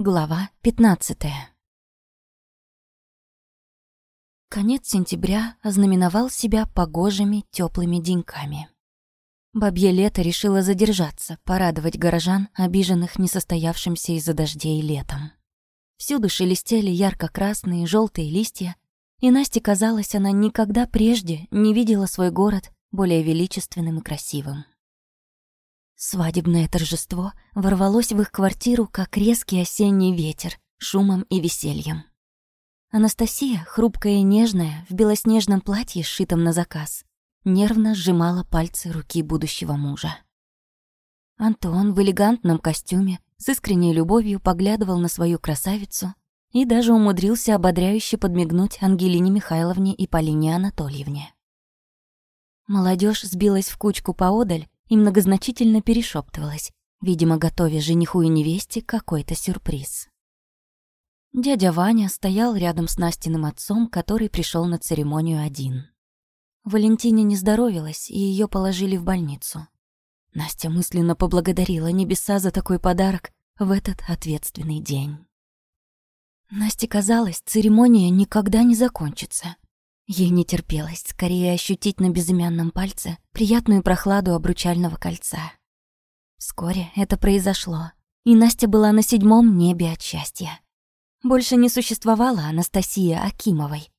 Глава 15 Конец сентября ознаменовал себя погожими теплыми деньками. Бабье лето решило задержаться, порадовать горожан, обиженных несостоявшимся из-за дождей летом. Всюду шелестели ярко-красные, желтые листья, и Насте казалось, она никогда прежде не видела свой город более величественным и красивым. Свадебное торжество ворвалось в их квартиру, как резкий осенний ветер, шумом и весельем. Анастасия, хрупкая и нежная, в белоснежном платье, сшитом на заказ, нервно сжимала пальцы руки будущего мужа. Антон в элегантном костюме с искренней любовью поглядывал на свою красавицу и даже умудрился ободряюще подмигнуть Ангелине Михайловне и Полине Анатольевне. Молодежь сбилась в кучку поодаль и многозначительно перешептывалась, видимо, готовя жениху и невесте какой-то сюрприз. Дядя Ваня стоял рядом с Настиным отцом, который пришел на церемонию один. Валентине не здоровилась, и ее положили в больницу. Настя мысленно поблагодарила небеса за такой подарок в этот ответственный день. Насте казалось, церемония никогда не закончится. Ей не терпелось скорее ощутить на безымянном пальце приятную прохладу обручального кольца. Вскоре это произошло, и Настя была на седьмом небе от счастья. Больше не существовала Анастасия Акимовой.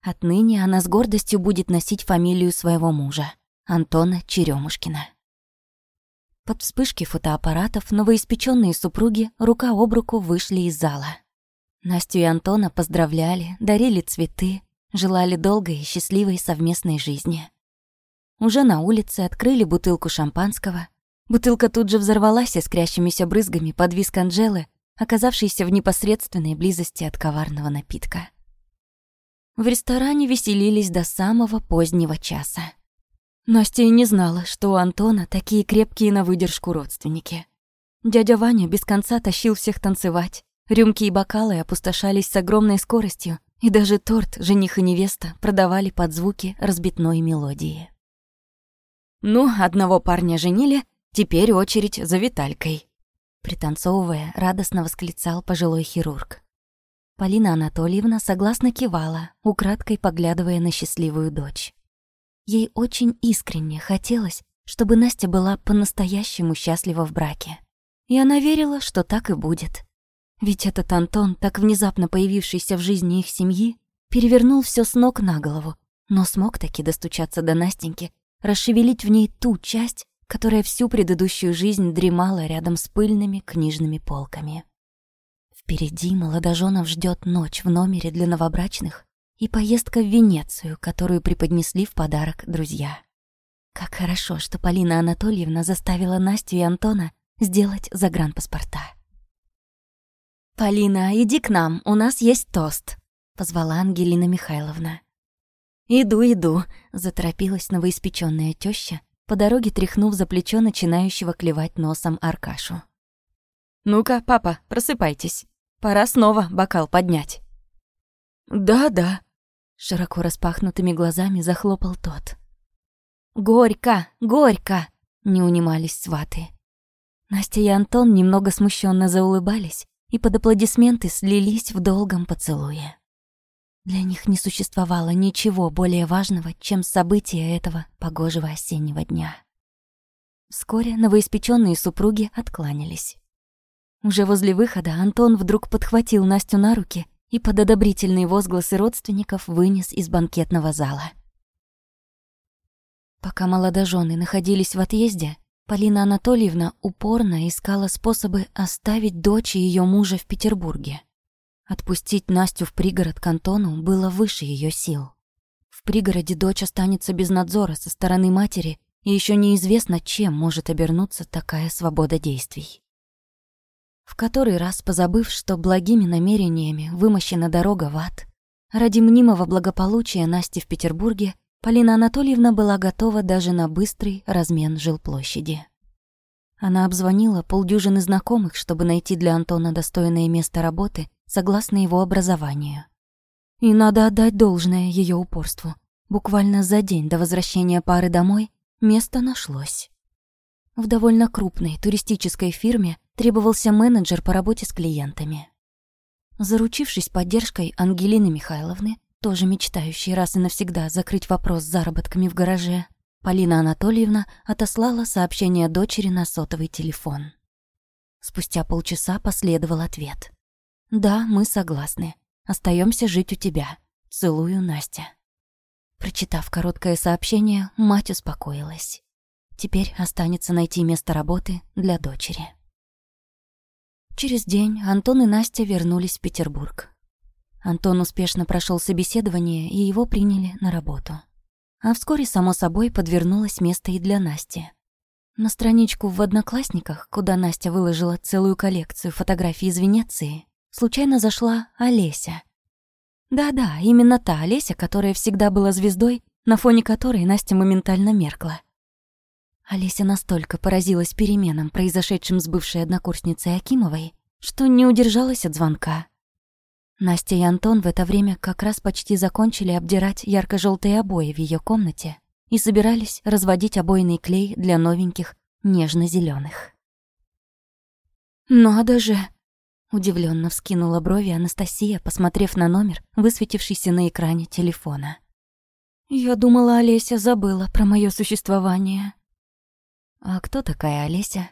Отныне она с гордостью будет носить фамилию своего мужа, Антона Черемушкина. Под вспышки фотоаппаратов новоиспеченные супруги рука об руку вышли из зала. Настю и Антона поздравляли, дарили цветы, желали долгой и счастливой совместной жизни. Уже на улице открыли бутылку шампанского. Бутылка тут же взорвалась искрящимися брызгами под виск Анжелы, оказавшейся в непосредственной близости от коварного напитка. В ресторане веселились до самого позднего часа. Настя и не знала, что у Антона такие крепкие на выдержку родственники. Дядя Ваня без конца тащил всех танцевать. Рюмки и бокалы опустошались с огромной скоростью, и даже торт жених и невеста продавали под звуки разбитной мелодии. «Ну, одного парня женили, теперь очередь за Виталькой», пританцовывая, радостно восклицал пожилой хирург. Полина Анатольевна согласно кивала, украдкой поглядывая на счастливую дочь. Ей очень искренне хотелось, чтобы Настя была по-настоящему счастлива в браке. И она верила, что так и будет. Ведь этот Антон, так внезапно появившийся в жизни их семьи, перевернул все с ног на голову, но смог таки достучаться до Настеньки, расшевелить в ней ту часть, которая всю предыдущую жизнь дремала рядом с пыльными книжными полками. Впереди молодоженов ждет ночь в номере для новобрачных и поездка в Венецию, которую преподнесли в подарок друзья. Как хорошо, что Полина Анатольевна заставила Настю и Антона сделать загранпаспорта. «Полина, иди к нам, у нас есть тост», — позвала Ангелина Михайловна. «Иду, иду», — заторопилась новоиспечённая тёща, по дороге тряхнув за плечо начинающего клевать носом Аркашу. «Ну-ка, папа, просыпайтесь. Пора снова бокал поднять». «Да-да», — широко распахнутыми глазами захлопал тот. «Горько, горько!» — не унимались сваты. Настя и Антон немного смущенно заулыбались, и под аплодисменты слились в долгом поцелуе. Для них не существовало ничего более важного, чем события этого погожего осеннего дня. Вскоре новоиспеченные супруги откланялись. Уже возле выхода Антон вдруг подхватил Настю на руки и под одобрительные возгласы родственников вынес из банкетного зала. Пока молодожены находились в отъезде, Полина Анатольевна упорно искала способы оставить дочь и ее мужа в Петербурге. Отпустить Настю в пригород к Антону было выше ее сил. В пригороде дочь останется без надзора со стороны матери, и еще неизвестно, чем может обернуться такая свобода действий. В который раз позабыв, что благими намерениями вымощена дорога в ад, ради мнимого благополучия Насти в Петербурге Полина Анатольевна была готова даже на быстрый размен жилплощади. Она обзвонила полдюжины знакомых, чтобы найти для Антона достойное место работы согласно его образованию. И надо отдать должное ее упорству. Буквально за день до возвращения пары домой место нашлось. В довольно крупной туристической фирме требовался менеджер по работе с клиентами. Заручившись поддержкой Ангелины Михайловны, тоже мечтающей раз и навсегда закрыть вопрос с заработками в гараже, Полина Анатольевна отослала сообщение дочери на сотовый телефон. Спустя полчаса последовал ответ. «Да, мы согласны. Остаемся жить у тебя. Целую, Настя». Прочитав короткое сообщение, мать успокоилась. Теперь останется найти место работы для дочери. Через день Антон и Настя вернулись в Петербург. Антон успешно прошел собеседование, и его приняли на работу. А вскоре, само собой, подвернулось место и для Насти. На страничку в «Одноклассниках», куда Настя выложила целую коллекцию фотографий из Венеции, случайно зашла Олеся. Да-да, именно та Олеся, которая всегда была звездой, на фоне которой Настя моментально меркла. Олеся настолько поразилась переменам, произошедшим с бывшей однокурсницей Акимовой, что не удержалась от звонка. Настя и Антон в это время как раз почти закончили обдирать ярко желтые обои в ее комнате и собирались разводить обойный клей для новеньких нежно зеленых «Надо же!» — удивленно вскинула брови Анастасия, посмотрев на номер, высветившийся на экране телефона. «Я думала, Олеся забыла про мое существование». «А кто такая Олеся?»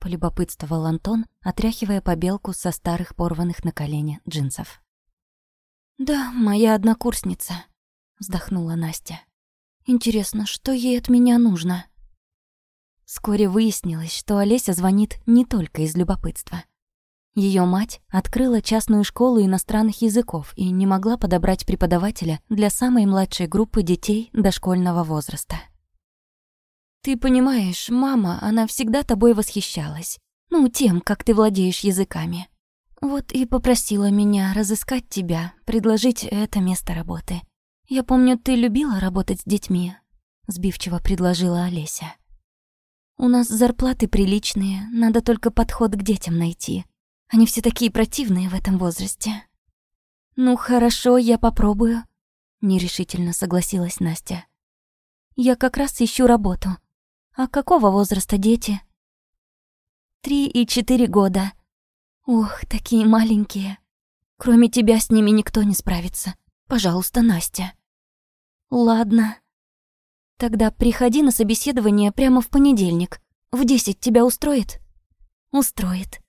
Полюбопытствовал Антон, отряхивая побелку со старых порванных на колени джинсов. «Да, моя однокурсница», — вздохнула Настя. «Интересно, что ей от меня нужно?» Вскоре выяснилось, что Олеся звонит не только из любопытства. Ее мать открыла частную школу иностранных языков и не могла подобрать преподавателя для самой младшей группы детей дошкольного возраста. Ты понимаешь, мама, она всегда тобой восхищалась. Ну, тем, как ты владеешь языками. Вот и попросила меня разыскать тебя, предложить это место работы. Я помню, ты любила работать с детьми, сбивчиво предложила Олеся. У нас зарплаты приличные, надо только подход к детям найти. Они все такие противные в этом возрасте. Ну хорошо, я попробую, нерешительно согласилась Настя. Я как раз ищу работу. А какого возраста дети? Три и четыре года. Ох, такие маленькие. Кроме тебя с ними никто не справится. Пожалуйста, Настя. Ладно. Тогда приходи на собеседование прямо в понедельник. В десять тебя устроит? Устроит.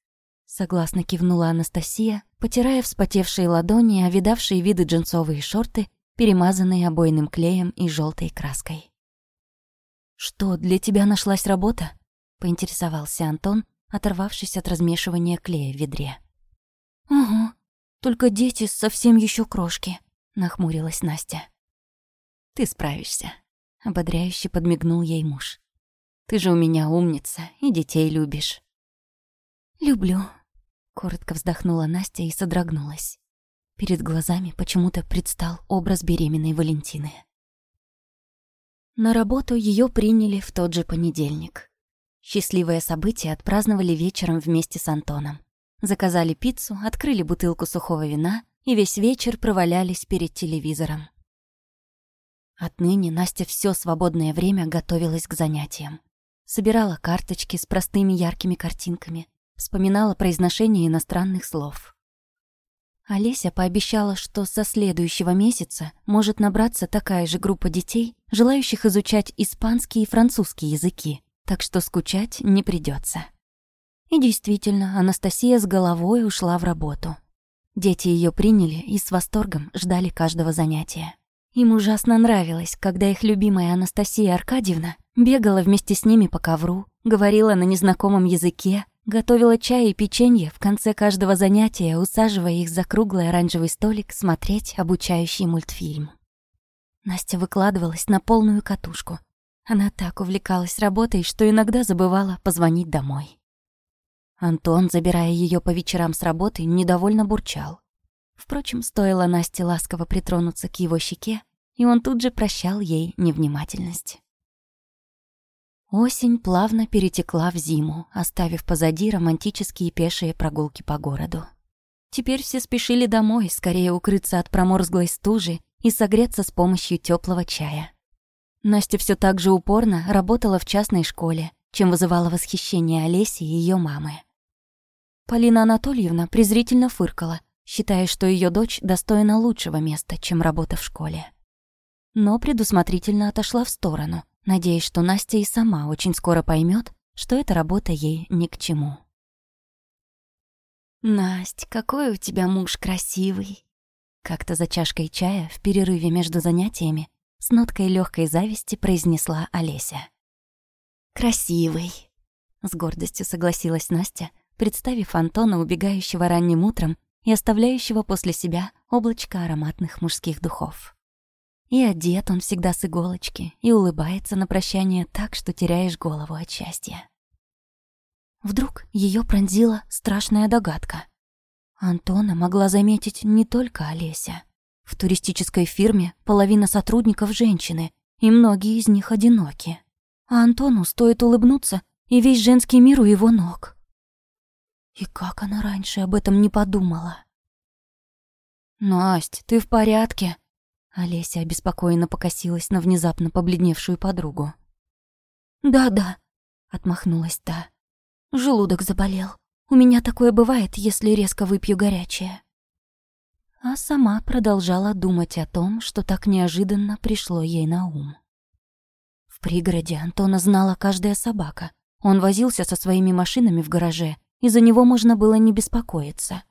Согласно кивнула Анастасия, потирая вспотевшие ладони, овидавшие виды джинсовые шорты, перемазанные обойным клеем и желтой краской. «Что, для тебя нашлась работа?» — поинтересовался Антон, оторвавшись от размешивания клея в ведре. «Угу, только дети совсем еще крошки», — нахмурилась Настя. «Ты справишься», — ободряюще подмигнул ей муж. «Ты же у меня умница и детей любишь». «Люблю», — коротко вздохнула Настя и содрогнулась. Перед глазами почему-то предстал образ беременной Валентины. На работу ее приняли в тот же понедельник. Счастливое событие отпраздновали вечером вместе с Антоном. Заказали пиццу, открыли бутылку сухого вина и весь вечер провалялись перед телевизором. Отныне Настя все свободное время готовилась к занятиям. Собирала карточки с простыми яркими картинками, вспоминала произношение иностранных слов. Олеся пообещала, что со следующего месяца может набраться такая же группа детей, желающих изучать испанский и французский языки, так что скучать не придется. И действительно, Анастасия с головой ушла в работу. Дети ее приняли и с восторгом ждали каждого занятия. Им ужасно нравилось, когда их любимая Анастасия Аркадьевна бегала вместе с ними по ковру, говорила на незнакомом языке, Готовила чай и печенье в конце каждого занятия, усаживая их за круглый оранжевый столик смотреть обучающий мультфильм. Настя выкладывалась на полную катушку. Она так увлекалась работой, что иногда забывала позвонить домой. Антон, забирая ее по вечерам с работы, недовольно бурчал. Впрочем, стоило Насте ласково притронуться к его щеке, и он тут же прощал ей невнимательность. Осень плавно перетекла в зиму, оставив позади романтические пешие прогулки по городу. Теперь все спешили домой, скорее укрыться от проморзглой стужи и согреться с помощью теплого чая. Настя все так же упорно работала в частной школе, чем вызывала восхищение Олеси и ее мамы. Полина Анатольевна презрительно фыркала, считая, что ее дочь достойна лучшего места, чем работа в школе. Но предусмотрительно отошла в сторону, надеясь, что Настя и сама очень скоро поймет, что эта работа ей ни к чему. «Насть, какой у тебя муж красивый!» Как-то за чашкой чая в перерыве между занятиями с ноткой легкой зависти произнесла Олеся. «Красивый!» — с гордостью согласилась Настя, представив Антона, убегающего ранним утром и оставляющего после себя облачко ароматных мужских духов. И одет он всегда с иголочки, и улыбается на прощание так, что теряешь голову от счастья. Вдруг ее пронзила страшная догадка. Антона могла заметить не только Олеся. В туристической фирме половина сотрудников женщины, и многие из них одиноки. А Антону стоит улыбнуться, и весь женский мир у его ног. И как она раньше об этом не подумала? «Насть, ты в порядке?» Олеся обеспокоенно покосилась на внезапно побледневшую подругу. «Да-да», — отмахнулась та. «Желудок заболел. У меня такое бывает, если резко выпью горячее». А сама продолжала думать о том, что так неожиданно пришло ей на ум. В пригороде Антона знала каждая собака. Он возился со своими машинами в гараже, и за него можно было не беспокоиться.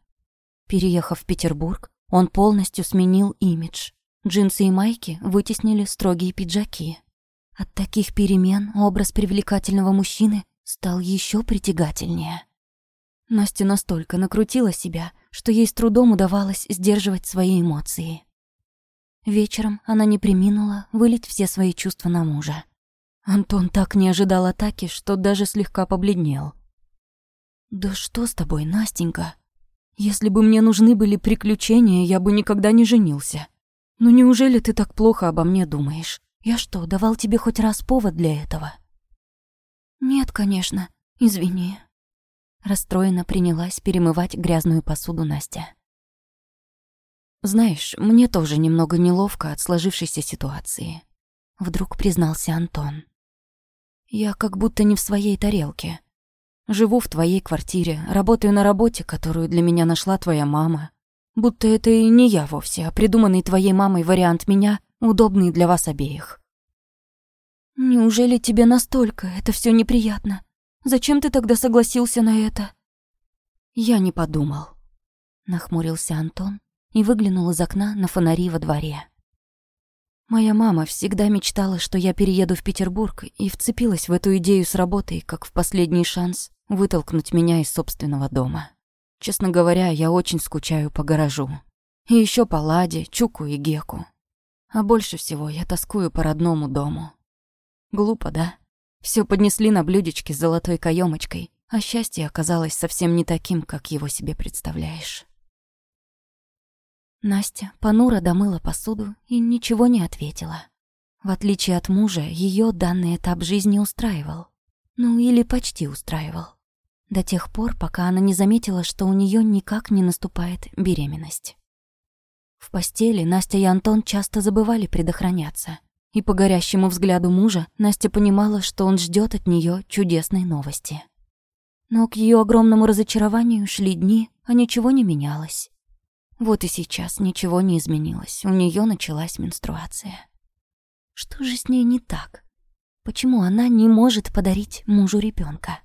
Переехав в Петербург, он полностью сменил имидж. Джинсы и майки вытеснили строгие пиджаки. От таких перемен образ привлекательного мужчины стал еще притягательнее. Настя настолько накрутила себя, что ей с трудом удавалось сдерживать свои эмоции. Вечером она не приминула вылить все свои чувства на мужа. Антон так не ожидал атаки, что даже слегка побледнел. «Да что с тобой, Настенька? Если бы мне нужны были приключения, я бы никогда не женился. «Ну неужели ты так плохо обо мне думаешь? Я что, давал тебе хоть раз повод для этого?» «Нет, конечно. Извини». Расстроенно принялась перемывать грязную посуду Настя. «Знаешь, мне тоже немного неловко от сложившейся ситуации», — вдруг признался Антон. «Я как будто не в своей тарелке. Живу в твоей квартире, работаю на работе, которую для меня нашла твоя мама, Будто это и не я вовсе, а придуманный твоей мамой вариант меня, удобный для вас обеих. Неужели тебе настолько это все неприятно? Зачем ты тогда согласился на это? Я не подумал. Нахмурился Антон и выглянул из окна на фонари во дворе. Моя мама всегда мечтала, что я перееду в Петербург, и вцепилась в эту идею с работой, как в последний шанс вытолкнуть меня из собственного дома. Честно говоря, я очень скучаю по гаражу. И еще по Ладе, Чуку и Геку. А больше всего я тоскую по родному дому. Глупо, да? Все поднесли на блюдечке с золотой каемочкой, а счастье оказалось совсем не таким, как его себе представляешь. Настя понуро домыла посуду и ничего не ответила. В отличие от мужа, ее данный этап жизни устраивал. Ну, или почти устраивал до тех пор, пока она не заметила, что у нее никак не наступает беременность. В постели Настя и Антон часто забывали предохраняться, и по горящему взгляду мужа Настя понимала, что он ждет от нее чудесной новости. Но к ее огромному разочарованию шли дни, а ничего не менялось. Вот и сейчас ничего не изменилось, у нее началась менструация. Что же с ней не так? Почему она не может подарить мужу ребенка?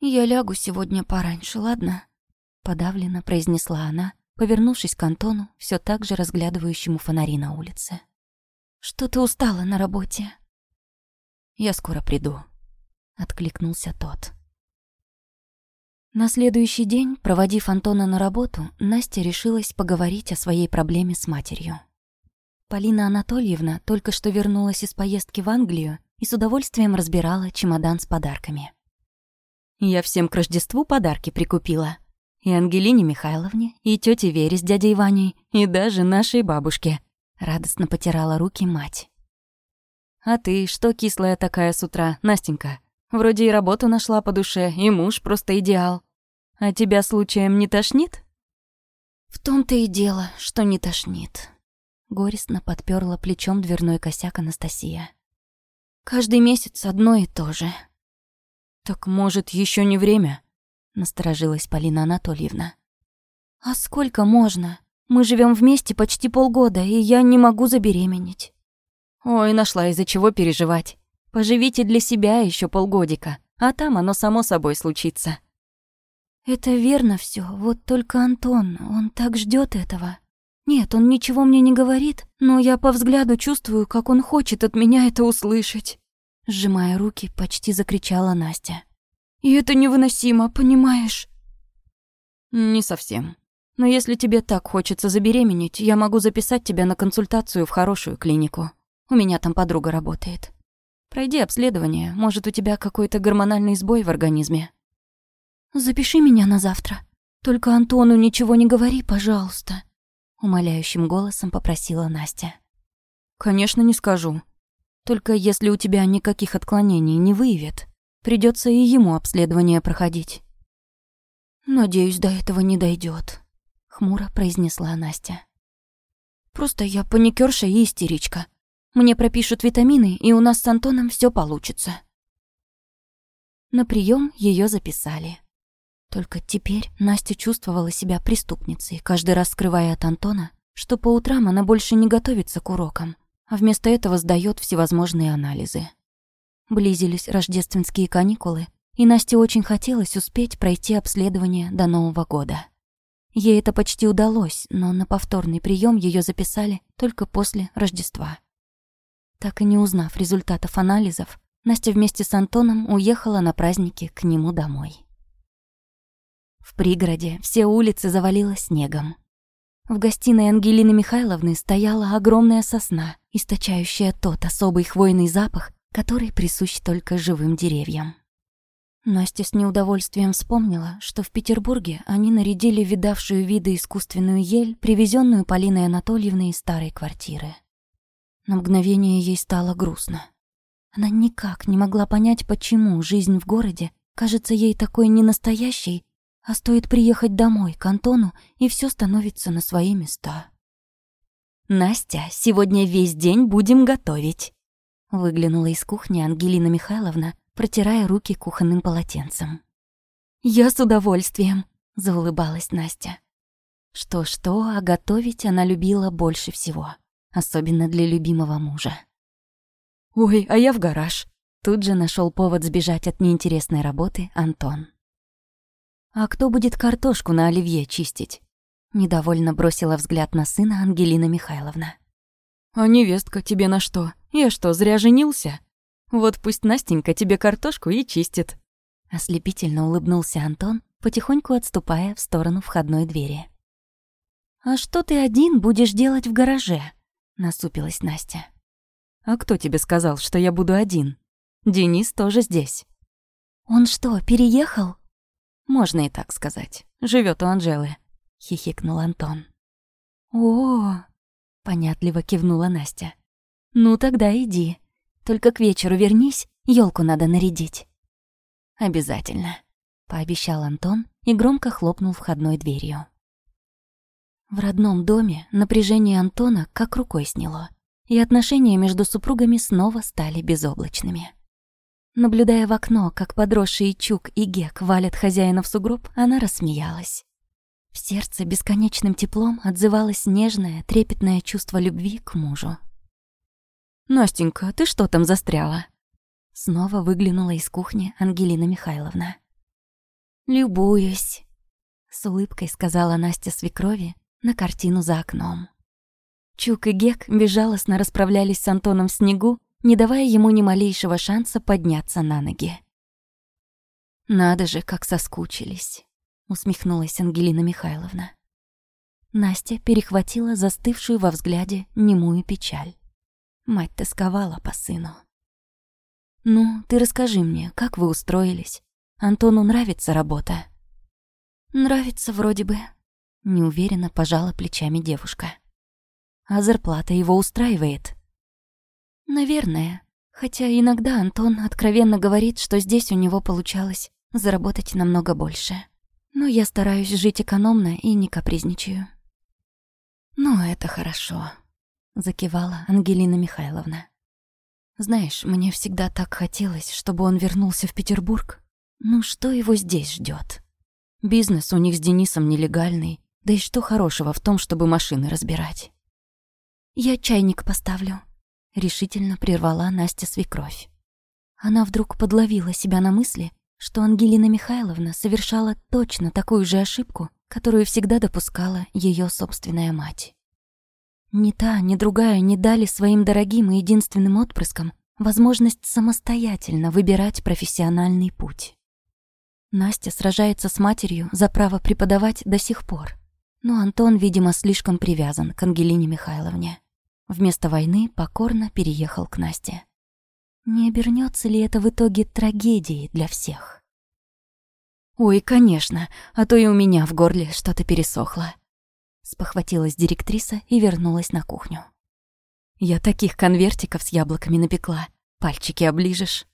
«Я лягу сегодня пораньше, ладно?» Подавленно произнесла она, повернувшись к Антону, все так же разглядывающему фонари на улице. «Что ты устала на работе?» «Я скоро приду», — откликнулся тот. На следующий день, проводив Антона на работу, Настя решилась поговорить о своей проблеме с матерью. Полина Анатольевна только что вернулась из поездки в Англию и с удовольствием разбирала чемодан с подарками. Я всем к Рождеству подарки прикупила. И Ангелине Михайловне, и тете Вере с дядей Ваней, и даже нашей бабушке. Радостно потирала руки мать. «А ты что кислая такая с утра, Настенька? Вроде и работу нашла по душе, и муж просто идеал. А тебя случаем не тошнит?» «В том-то и дело, что не тошнит», — горестно подперла плечом дверной косяк Анастасия. «Каждый месяц одно и то же». «Так, может, еще не время? Насторожилась Полина Анатольевна. «А сколько можно? Мы живем вместе почти полгода, и я не могу забеременеть». «Ой, нашла из-за чего переживать. Поживите для себя еще полгодика, а там оно само собой случится». «Это верно все. вот только Антон, он так ждет этого. Нет, он ничего мне не говорит, но я по взгляду чувствую, как он хочет от меня это услышать». Сжимая руки, почти закричала Настя. «И это невыносимо, понимаешь?» «Не совсем. Но если тебе так хочется забеременеть, я могу записать тебя на консультацию в хорошую клинику. У меня там подруга работает. Пройди обследование, может, у тебя какой-то гормональный сбой в организме». «Запиши меня на завтра. Только Антону ничего не говори, пожалуйста», — умоляющим голосом попросила Настя. «Конечно, не скажу. Только если у тебя никаких отклонений не выявит, придется и ему обследование проходить». «Надеюсь, до этого не дойдет, хмуро произнесла Настя. «Просто я паникерша и истеричка. Мне пропишут витамины, и у нас с Антоном все получится». На прием ее записали. Только теперь Настя чувствовала себя преступницей, каждый раз скрывая от Антона, что по утрам она больше не готовится к урокам, а вместо этого сдает всевозможные анализы. Близились рождественские каникулы, и Насте очень хотелось успеть пройти обследование до Нового года. Ей это почти удалось, но на повторный прием ее записали только после Рождества. Так и не узнав результатов анализов, Настя вместе с Антоном уехала на праздники к нему домой. В пригороде все улицы завалило снегом. В гостиной Ангелины Михайловны стояла огромная сосна, источающая тот особый хвойный запах, который присущ только живым деревьям. Настя с неудовольствием вспомнила, что в Петербурге они нарядили видавшую виды искусственную ель, привезенную Полиной Анатольевной из старой квартиры. На мгновение ей стало грустно. Она никак не могла понять, почему жизнь в городе кажется ей такой ненастоящей а стоит приехать домой, к Антону, и все становится на свои места. «Настя, сегодня весь день будем готовить», — выглянула из кухни Ангелина Михайловна, протирая руки кухонным полотенцем. «Я с удовольствием», — заулыбалась Настя. Что-что, а готовить она любила больше всего, особенно для любимого мужа. «Ой, а я в гараж», — тут же нашел повод сбежать от неинтересной работы Антон. «А кто будет картошку на оливье чистить?» Недовольно бросила взгляд на сына Ангелина Михайловна. «А невестка тебе на что? Я что, зря женился? Вот пусть Настенька тебе картошку и чистит». Ослепительно улыбнулся Антон, потихоньку отступая в сторону входной двери. «А что ты один будешь делать в гараже?» — насупилась Настя. «А кто тебе сказал, что я буду один? Денис тоже здесь». «Он что, переехал?» Можно и так сказать. Живет у Анжелы», — хихикнул Антон. «О!» — понятливо кивнула Настя. «Ну тогда иди. Только к вечеру вернись, елку надо нарядить». «Обязательно», — пообещал Антон и громко хлопнул входной дверью. В родном доме напряжение Антона как рукой сняло, и отношения между супругами снова стали безоблачными. Наблюдая в окно, как подросшие Чук и Гек валят хозяина в сугроб, она рассмеялась. В сердце бесконечным теплом отзывалось нежное, трепетное чувство любви к мужу. «Настенька, ты что там застряла?» Снова выглянула из кухни Ангелина Михайловна. «Любуюсь», — с улыбкой сказала Настя свекрови на картину за окном. Чук и Гек безжалостно расправлялись с Антоном в снегу, не давая ему ни малейшего шанса подняться на ноги. «Надо же, как соскучились», — усмехнулась Ангелина Михайловна. Настя перехватила застывшую во взгляде немую печаль. Мать тосковала по сыну. «Ну, ты расскажи мне, как вы устроились? Антону нравится работа?» «Нравится вроде бы», — неуверенно пожала плечами девушка. «А зарплата его устраивает?» Наверное. Хотя иногда Антон откровенно говорит, что здесь у него получалось заработать намного больше. Но я стараюсь жить экономно и не капризничаю. «Ну, это хорошо», — закивала Ангелина Михайловна. «Знаешь, мне всегда так хотелось, чтобы он вернулся в Петербург. Ну, что его здесь ждет? Бизнес у них с Денисом нелегальный, да и что хорошего в том, чтобы машины разбирать? «Я чайник поставлю», — решительно прервала Настя свекровь. Она вдруг подловила себя на мысли, что Ангелина Михайловна совершала точно такую же ошибку, которую всегда допускала ее собственная мать. Ни та, ни другая не дали своим дорогим и единственным отпрыскам возможность самостоятельно выбирать профессиональный путь. Настя сражается с матерью за право преподавать до сих пор, но Антон, видимо, слишком привязан к Ангелине Михайловне. Вместо войны покорно переехал к Насте. Не обернется ли это в итоге трагедией для всех? «Ой, конечно, а то и у меня в горле что-то пересохло», спохватилась директриса и вернулась на кухню. «Я таких конвертиков с яблоками напекла. Пальчики оближешь?»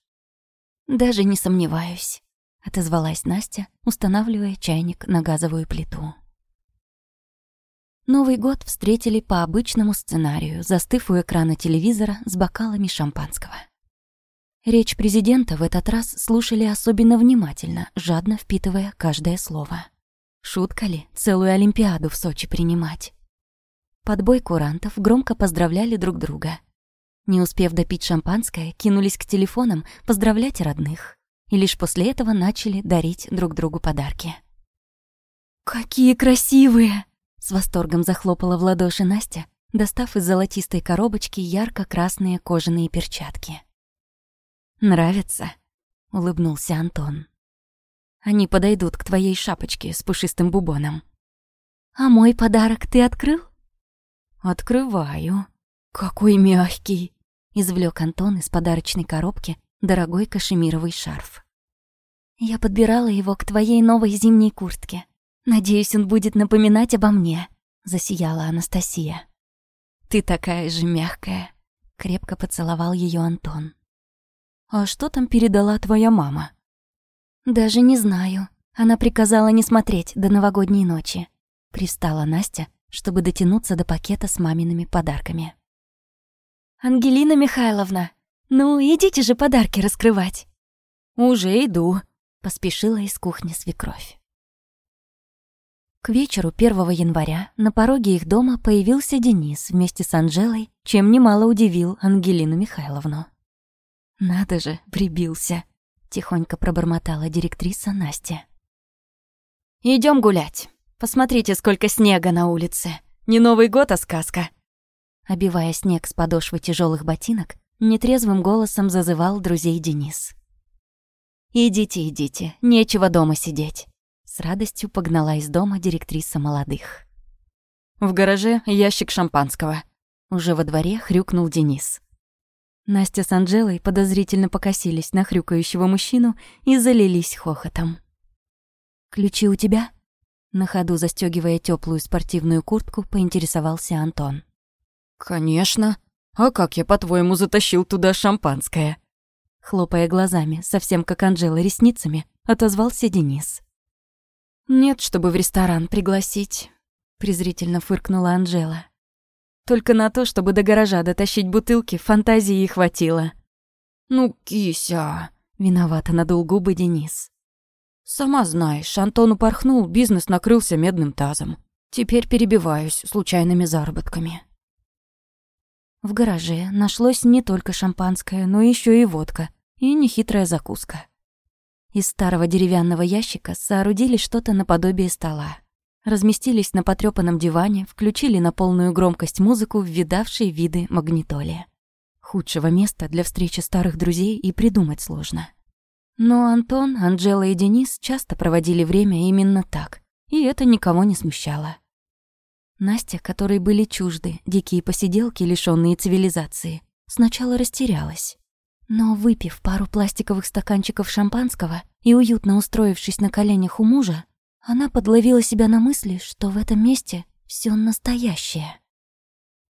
«Даже не сомневаюсь», — отозвалась Настя, устанавливая чайник на газовую плиту. Новый год встретили по обычному сценарию, застыв у экрана телевизора с бокалами шампанского. Речь президента в этот раз слушали особенно внимательно, жадно впитывая каждое слово. Шутка ли целую Олимпиаду в Сочи принимать? Под бой курантов громко поздравляли друг друга. Не успев допить шампанское, кинулись к телефонам поздравлять родных. И лишь после этого начали дарить друг другу подарки. «Какие красивые!» С восторгом захлопала в ладоши Настя, достав из золотистой коробочки ярко-красные кожаные перчатки. «Нравится?» — улыбнулся Антон. «Они подойдут к твоей шапочке с пушистым бубоном». «А мой подарок ты открыл?» «Открываю. Какой мягкий!» — извлек Антон из подарочной коробки дорогой кашемировый шарф. «Я подбирала его к твоей новой зимней куртке. Надеюсь, он будет напоминать обо мне», — засияла Анастасия. «Ты такая же мягкая», — крепко поцеловал ее Антон. «А что там передала твоя мама?» «Даже не знаю. Она приказала не смотреть до новогодней ночи». Пристала Настя, чтобы дотянуться до пакета с мамиными подарками. «Ангелина Михайловна, ну идите же подарки раскрывать». «Уже иду», — поспешила из кухни свекровь. К вечеру 1 января на пороге их дома появился Денис вместе с Анжелой, чем немало удивил Ангелину Михайловну. «Надо же, прибился», — тихонько пробормотала директриса Настя. Идем гулять. Посмотрите, сколько снега на улице. Не Новый год, а сказка». Обивая снег с подошвы тяжелых ботинок, нетрезвым голосом зазывал друзей Денис. «Идите, идите, нечего дома сидеть. С радостью погнала из дома директриса молодых. В гараже ящик шампанского. Уже во дворе хрюкнул Денис. Настя с Анжелой подозрительно покосились на хрюкающего мужчину и залились хохотом. «Ключи у тебя?» На ходу застегивая теплую спортивную куртку, поинтересовался Антон. «Конечно. А как я, по-твоему, затащил туда шампанское?» Хлопая глазами, совсем как Анжела ресницами, отозвался Денис. «Нет, чтобы в ресторан пригласить», — презрительно фыркнула Анжела. «Только на то, чтобы до гаража дотащить бутылки, фантазии и хватило». «Ну, кися», — виновато надул губы Денис. «Сама знаешь, Антон упорхнул, бизнес накрылся медным тазом. Теперь перебиваюсь случайными заработками». В гараже нашлось не только шампанское, но еще и водка и нехитрая закуска. Из старого деревянного ящика соорудили что-то наподобие стола. Разместились на потрёпанном диване, включили на полную громкость музыку в видавшие виды магнитоле. Худшего места для встречи старых друзей и придумать сложно. Но Антон, Анжела и Денис часто проводили время именно так, и это никого не смущало. Настя, которой были чужды дикие посиделки, лишённые цивилизации, сначала растерялась. Но выпив пару пластиковых стаканчиков шампанского и уютно устроившись на коленях у мужа, она подловила себя на мысли, что в этом месте все настоящее.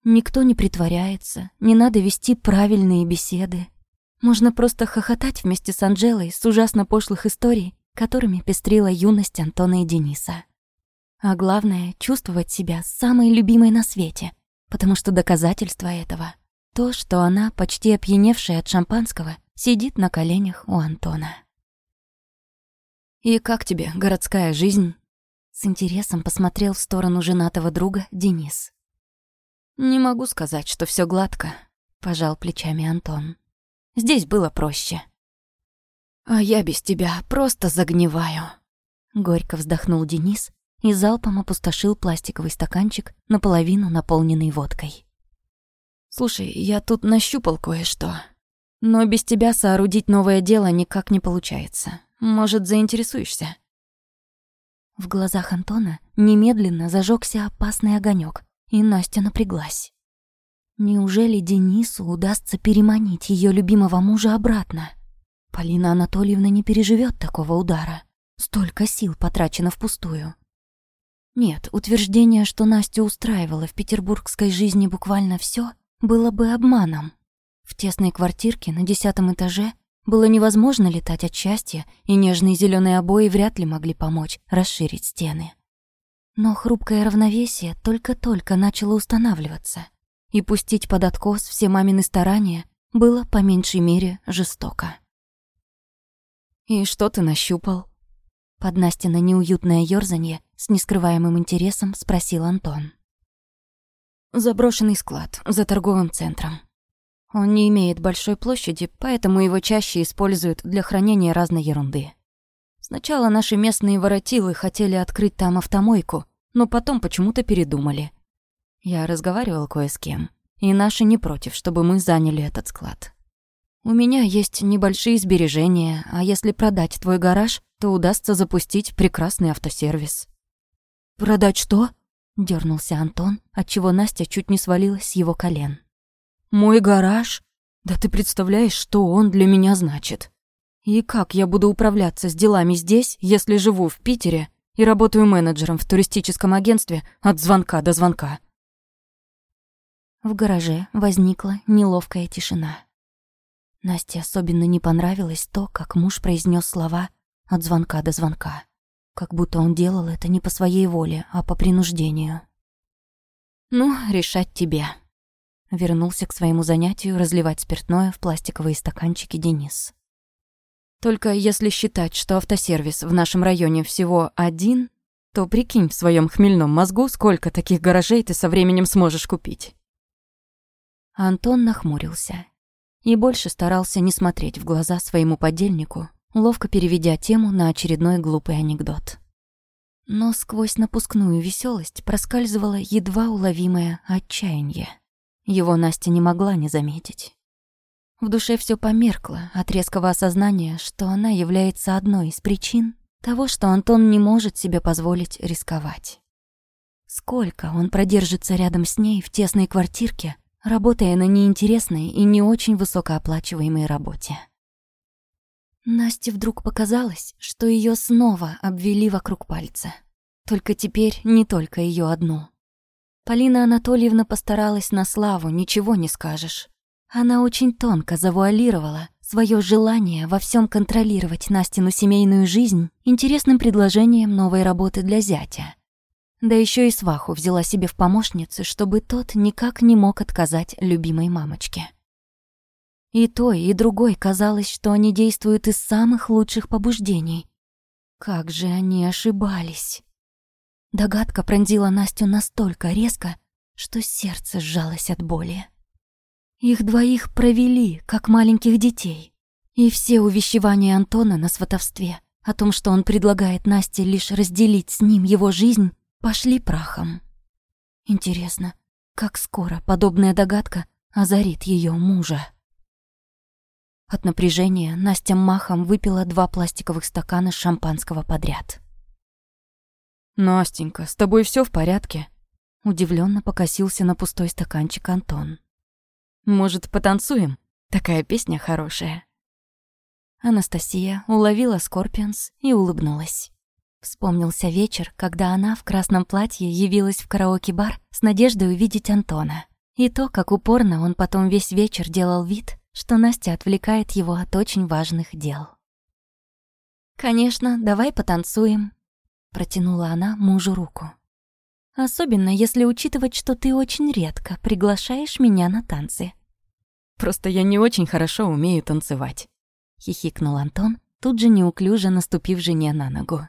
Никто не притворяется, не надо вести правильные беседы. Можно просто хохотать вместе с Анжелой с ужасно пошлых историй, которыми пестрила юность Антона и Дениса. А главное — чувствовать себя самой любимой на свете, потому что доказательство этого то, что она, почти опьяневшая от шампанского, сидит на коленях у Антона. «И как тебе городская жизнь?» С интересом посмотрел в сторону женатого друга Денис. «Не могу сказать, что все гладко», — пожал плечами Антон. «Здесь было проще». «А я без тебя просто загниваю», — горько вздохнул Денис и залпом опустошил пластиковый стаканчик, наполовину наполненный водкой. «Слушай, я тут нащупал кое-что. Но без тебя соорудить новое дело никак не получается. Может, заинтересуешься?» В глазах Антона немедленно зажегся опасный огонек, и Настя напряглась. Неужели Денису удастся переманить ее любимого мужа обратно? Полина Анатольевна не переживет такого удара. Столько сил потрачено впустую. Нет, утверждение, что Настю устраивало в петербургской жизни буквально все, было бы обманом. В тесной квартирке на десятом этаже было невозможно летать от счастья, и нежные зеленые обои вряд ли могли помочь расширить стены. Но хрупкое равновесие только-только начало устанавливаться, и пустить под откос все мамины старания было по меньшей мере жестоко. «И что ты нащупал?» Под Настина неуютное ёрзанье с нескрываемым интересом спросил Антон. Заброшенный склад за торговым центром. Он не имеет большой площади, поэтому его чаще используют для хранения разной ерунды. Сначала наши местные воротилы хотели открыть там автомойку, но потом почему-то передумали. Я разговаривал кое с кем, и наши не против, чтобы мы заняли этот склад. У меня есть небольшие сбережения, а если продать твой гараж, то удастся запустить прекрасный автосервис. Продать что? дернулся Антон, отчего Настя чуть не свалилась с его колен. Мой гараж? Да ты представляешь, что он для меня значит? И как я буду управляться с делами здесь, если живу в Питере и работаю менеджером в туристическом агентстве от звонка до звонка? В гараже возникла неловкая тишина. Насте особенно не понравилось то, как муж произнес слова «от звонка до звонка» как будто он делал это не по своей воле, а по принуждению. «Ну, решать тебе», — вернулся к своему занятию разливать спиртное в пластиковые стаканчики Денис. «Только если считать, что автосервис в нашем районе всего один, то прикинь в своем хмельном мозгу, сколько таких гаражей ты со временем сможешь купить». Антон нахмурился и больше старался не смотреть в глаза своему подельнику, ловко переведя тему на очередной глупый анекдот. Но сквозь напускную веселость проскальзывало едва уловимое отчаяние. Его Настя не могла не заметить. В душе все померкло от резкого осознания, что она является одной из причин того, что Антон не может себе позволить рисковать. Сколько он продержится рядом с ней в тесной квартирке, работая на неинтересной и не очень высокооплачиваемой работе. Насте вдруг показалось, что ее снова обвели вокруг пальца. Только теперь не только ее одну. Полина Анатольевна постаралась на славу, ничего не скажешь. Она очень тонко завуалировала свое желание во всем контролировать Настину семейную жизнь интересным предложением новой работы для зятя. Да еще и сваху взяла себе в помощницы, чтобы тот никак не мог отказать любимой мамочке. И той, и другой казалось, что они действуют из самых лучших побуждений. Как же они ошибались. Догадка пронзила Настю настолько резко, что сердце сжалось от боли. Их двоих провели, как маленьких детей. И все увещевания Антона на сватовстве о том, что он предлагает Насте лишь разделить с ним его жизнь, пошли прахом. Интересно, как скоро подобная догадка озарит ее мужа. От напряжения Настя махом выпила два пластиковых стакана шампанского подряд. «Настенька, с тобой все в порядке?» Удивленно покосился на пустой стаканчик Антон. «Может, потанцуем? Такая песня хорошая». Анастасия уловила Скорпионс и улыбнулась. Вспомнился вечер, когда она в красном платье явилась в караоке-бар с надеждой увидеть Антона. И то, как упорно он потом весь вечер делал вид, что Настя отвлекает его от очень важных дел. «Конечно, давай потанцуем», — протянула она мужу руку. «Особенно, если учитывать, что ты очень редко приглашаешь меня на танцы». «Просто я не очень хорошо умею танцевать», — хихикнул Антон тут же неуклюже наступив жене на ногу.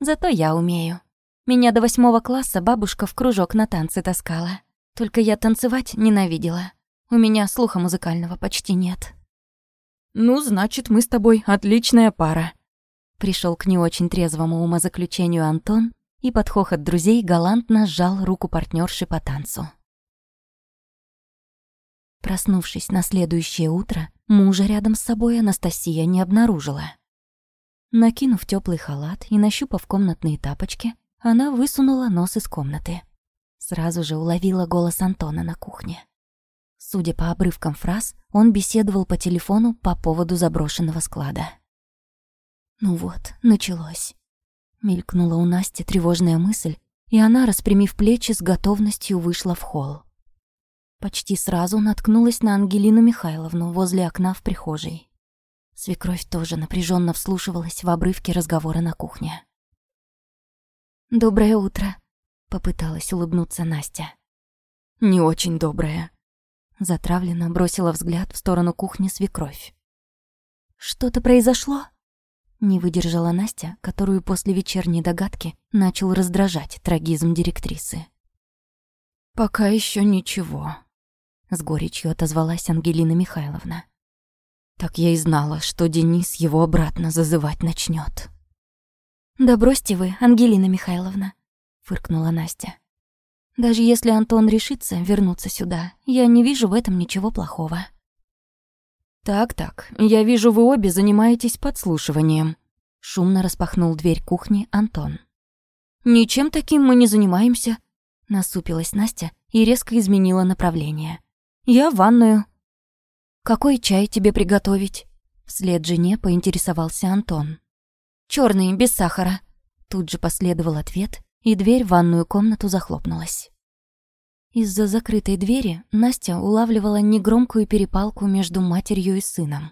«Зато я умею. Меня до восьмого класса бабушка в кружок на танцы таскала. Только я танцевать ненавидела. У меня слуха музыкального почти нет». «Ну, значит, мы с тобой отличная пара», Пришел к не очень трезвому умозаключению Антон и под хохот друзей галантно сжал руку партнерши по танцу. Проснувшись на следующее утро, мужа рядом с собой Анастасия не обнаружила. Накинув теплый халат и нащупав комнатные тапочки, она высунула нос из комнаты. Сразу же уловила голос Антона на кухне. Судя по обрывкам фраз, он беседовал по телефону по поводу заброшенного склада. Ну вот, началось. Мелькнула у Насти тревожная мысль, и она, распрямив плечи, с готовностью вышла в холл. Почти сразу наткнулась на Ангелину Михайловну возле окна в прихожей. Свекровь тоже напряженно вслушивалась в обрывки разговора на кухне. «Доброе утро», — попыталась улыбнуться Настя. «Не очень доброе», — затравленно бросила взгляд в сторону кухни свекровь. «Что-то произошло?» Не выдержала Настя, которую после вечерней догадки начал раздражать трагизм директрисы. «Пока еще ничего», — с горечью отозвалась Ангелина Михайловна. «Так я и знала, что Денис его обратно зазывать начнет. «Да бросьте вы, Ангелина Михайловна», — фыркнула Настя. «Даже если Антон решится вернуться сюда, я не вижу в этом ничего плохого». «Так-так, я вижу, вы обе занимаетесь подслушиванием», — шумно распахнул дверь кухни Антон. «Ничем таким мы не занимаемся», — насупилась Настя и резко изменила направление. «Я в ванную». «Какой чай тебе приготовить?» Вслед жене поинтересовался Антон. «Чёрный, без сахара». Тут же последовал ответ, и дверь в ванную комнату захлопнулась. Из-за закрытой двери Настя улавливала негромкую перепалку между матерью и сыном.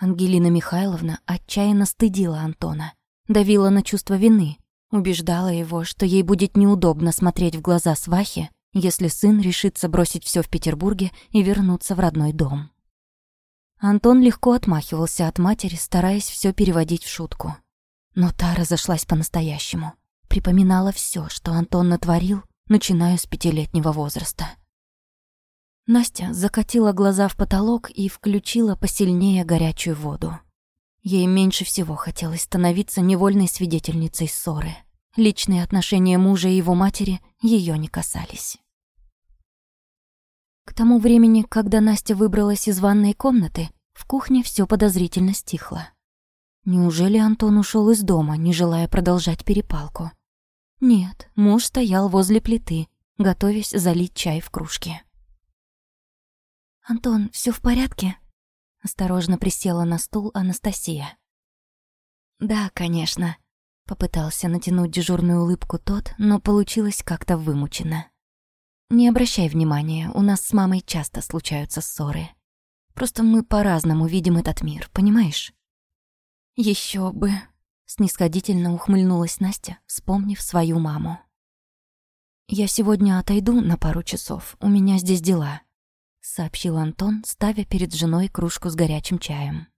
Ангелина Михайловна отчаянно стыдила Антона, давила на чувство вины, убеждала его, что ей будет неудобно смотреть в глаза свахе, если сын решится бросить все в Петербурге и вернуться в родной дом. Антон легко отмахивался от матери, стараясь все переводить в шутку. Но та разошлась по-настоящему. Припоминала все, что Антон натворил, начиная с пятилетнего возраста. Настя закатила глаза в потолок и включила посильнее горячую воду. Ей меньше всего хотелось становиться невольной свидетельницей ссоры. Личные отношения мужа и его матери ее не касались. К тому времени, когда Настя выбралась из ванной комнаты, в кухне все подозрительно стихло. Неужели Антон ушел из дома, не желая продолжать перепалку? Нет, муж стоял возле плиты, готовясь залить чай в кружке. «Антон, все в порядке?» Осторожно присела на стул Анастасия. «Да, конечно», — попытался натянуть дежурную улыбку тот, но получилось как-то вымучено. «Не обращай внимания, у нас с мамой часто случаются ссоры. Просто мы по-разному видим этот мир, понимаешь?» Еще бы», — снисходительно ухмыльнулась Настя, вспомнив свою маму. «Я сегодня отойду на пару часов, у меня здесь дела», сообщил Антон, ставя перед женой кружку с горячим чаем.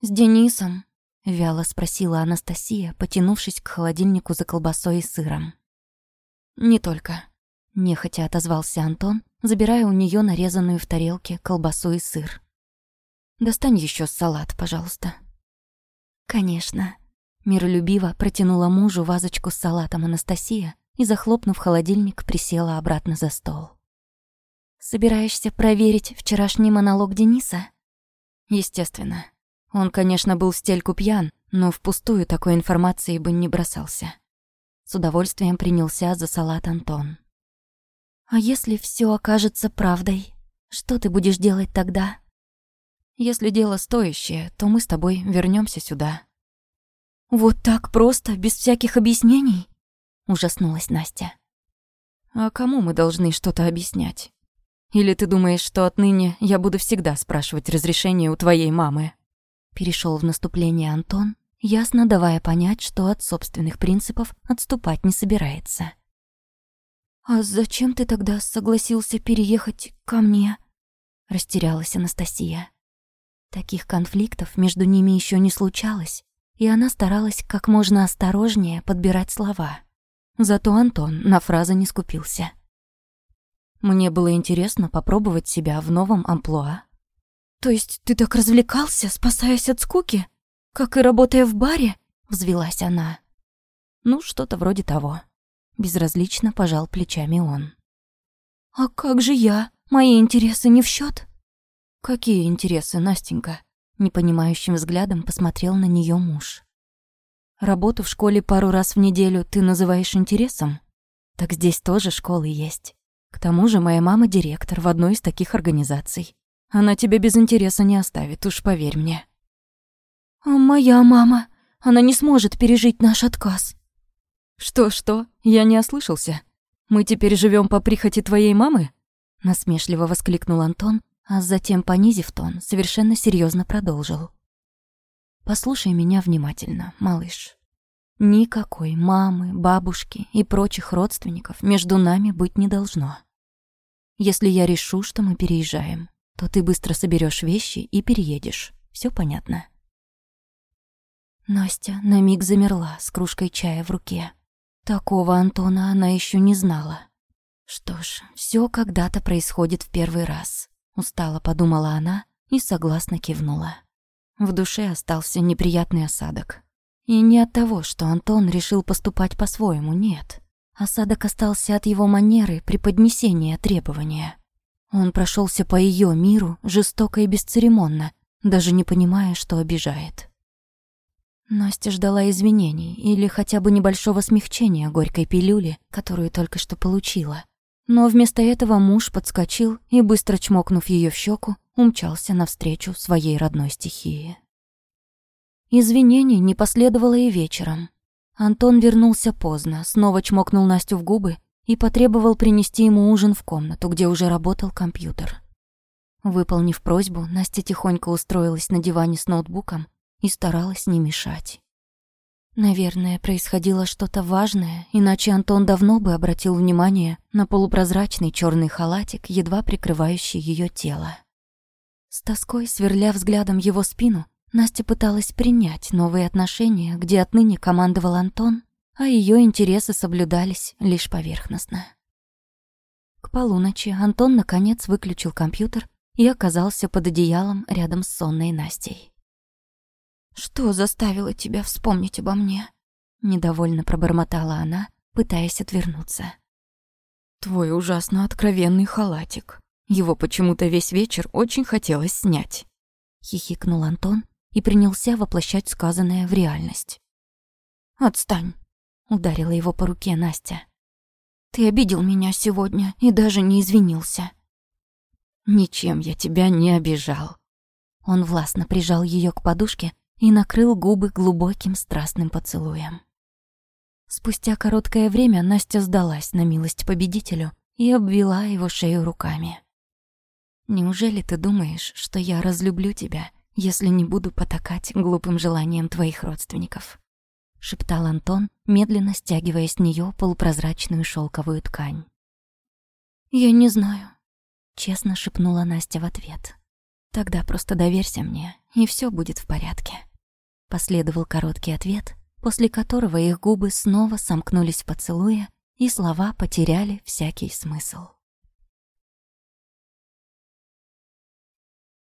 «С Денисом?» — вяло спросила Анастасия, потянувшись к холодильнику за колбасой и сыром. «Не только», — нехотя отозвался Антон, забирая у нее нарезанную в тарелке колбасу и сыр. «Достань еще салат, пожалуйста». «Конечно». Миролюбиво протянула мужу вазочку с салатом Анастасия и, захлопнув холодильник, присела обратно за стол. Собираешься проверить вчерашний монолог Дениса? Естественно. Он, конечно, был в стельку пьян, но впустую такой информации бы не бросался. С удовольствием принялся за салат Антон. А если все окажется правдой, что ты будешь делать тогда? Если дело стоящее, то мы с тобой вернемся сюда. Вот так просто, без всяких объяснений? Ужаснулась Настя. А кому мы должны что-то объяснять? Или ты думаешь, что отныне я буду всегда спрашивать разрешение у твоей мамы?» Перешел в наступление Антон, ясно давая понять, что от собственных принципов отступать не собирается. «А зачем ты тогда согласился переехать ко мне?» Растерялась Анастасия. Таких конфликтов между ними еще не случалось, и она старалась как можно осторожнее подбирать слова. Зато Антон на фразы не скупился. Мне было интересно попробовать себя в новом амплуа. «То есть ты так развлекался, спасаясь от скуки? Как и работая в баре?» — взвелась она. «Ну, что-то вроде того». Безразлично пожал плечами он. «А как же я? Мои интересы не в счет? «Какие интересы, Настенька?» Непонимающим взглядом посмотрел на нее муж. «Работу в школе пару раз в неделю ты называешь интересом? Так здесь тоже школы есть. К тому же моя мама директор в одной из таких организаций. Она тебя без интереса не оставит, уж поверь мне». «А моя мама? Она не сможет пережить наш отказ». «Что-что? Я не ослышался. Мы теперь живем по прихоти твоей мамы?» Насмешливо воскликнул Антон, а затем, понизив тон, совершенно серьезно продолжил. «Послушай меня внимательно, малыш. Никакой мамы, бабушки и прочих родственников между нами быть не должно. Если я решу, что мы переезжаем, то ты быстро соберешь вещи и переедешь. Все понятно?» Настя на миг замерла с кружкой чая в руке. Такого Антона она еще не знала. Что ж, все когда-то происходит в первый раз. Устало подумала она и согласно кивнула. В душе остался неприятный осадок. И не от того, что Антон решил поступать по-своему, нет. Осадок остался от его манеры преподнесения требования. Он прошелся по ее миру жестоко и бесцеремонно, даже не понимая, что обижает. Настя ждала извинений или хотя бы небольшого смягчения горькой пилюли, которую только что получила. Но вместо этого муж подскочил и, быстро чмокнув ее в щеку, умчался навстречу своей родной стихии. Извинений не последовало и вечером. Антон вернулся поздно, снова чмокнул Настю в губы и потребовал принести ему ужин в комнату, где уже работал компьютер. Выполнив просьбу, Настя тихонько устроилась на диване с ноутбуком и старалась не мешать. Наверное, происходило что-то важное, иначе Антон давно бы обратил внимание на полупрозрачный черный халатик, едва прикрывающий ее тело. С тоской, сверля взглядом его спину, Настя пыталась принять новые отношения, где отныне командовал Антон, а ее интересы соблюдались лишь поверхностно. К полуночи Антон наконец выключил компьютер и оказался под одеялом рядом с сонной Настей. «Что заставило тебя вспомнить обо мне?» Недовольно пробормотала она, пытаясь отвернуться. «Твой ужасно откровенный халатик. Его почему-то весь вечер очень хотелось снять». Хихикнул Антон и принялся воплощать сказанное в реальность. «Отстань!» — ударила его по руке Настя. «Ты обидел меня сегодня и даже не извинился». «Ничем я тебя не обижал». Он властно прижал ее к подушке и накрыл губы глубоким страстным поцелуем. Спустя короткое время Настя сдалась на милость победителю и обвела его шею руками. «Неужели ты думаешь, что я разлюблю тебя, если не буду потакать глупым желаниям твоих родственников?» — шептал Антон, медленно стягивая с нее полупрозрачную шелковую ткань. «Я не знаю», — честно шепнула Настя в ответ. «Тогда просто доверься мне, и все будет в порядке». Последовал короткий ответ, после которого их губы снова сомкнулись в поцелуе, и слова потеряли всякий смысл.